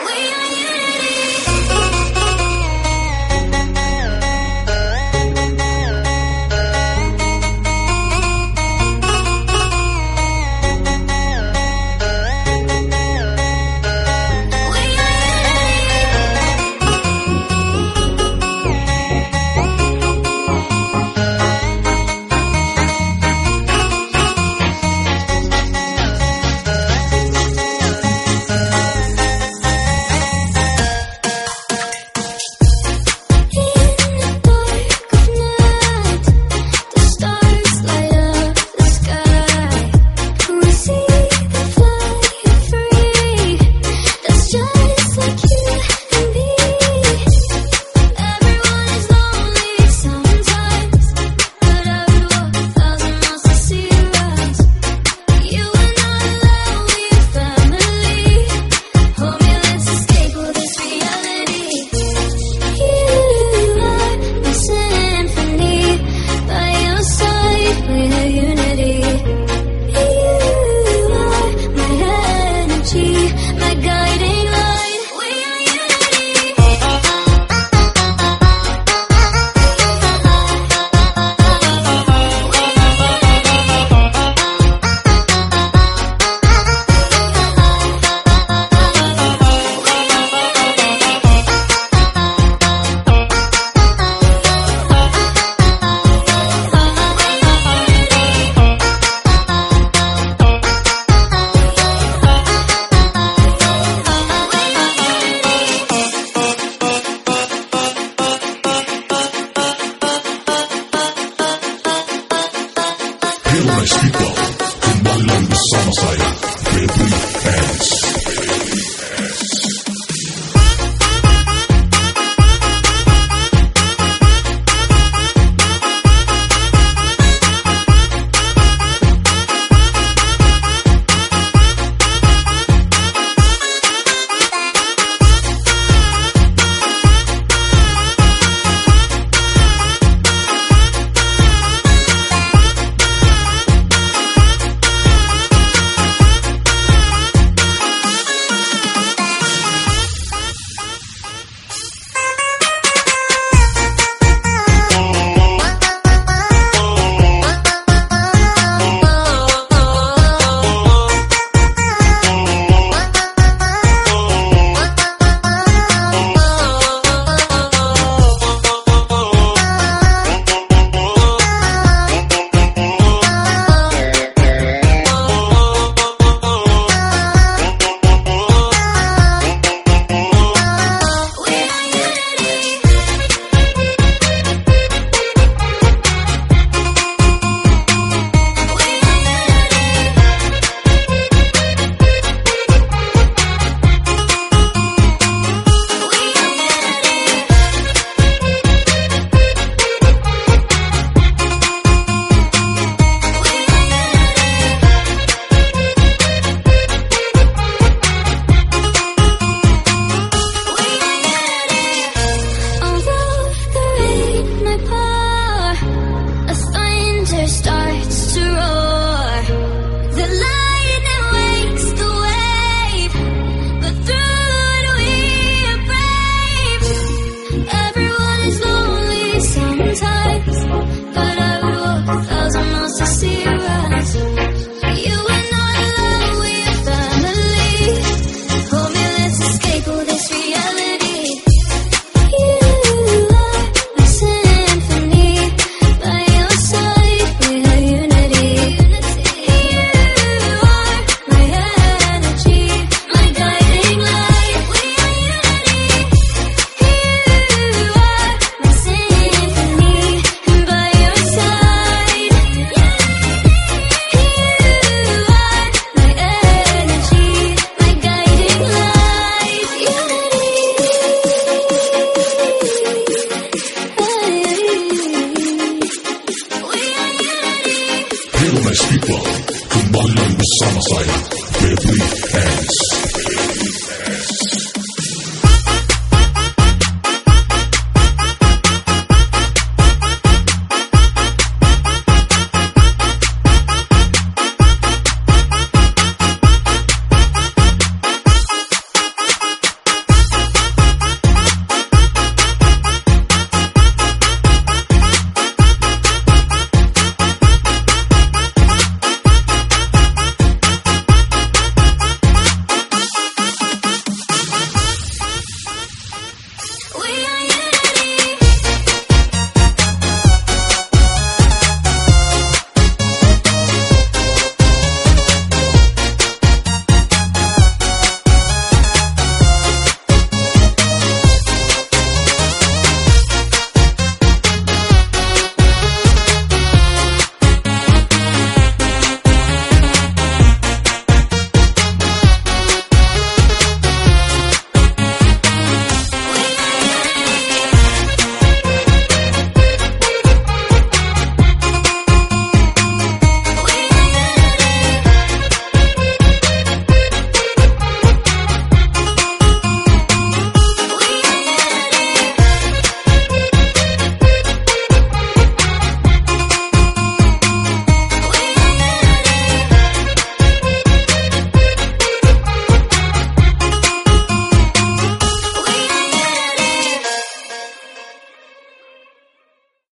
my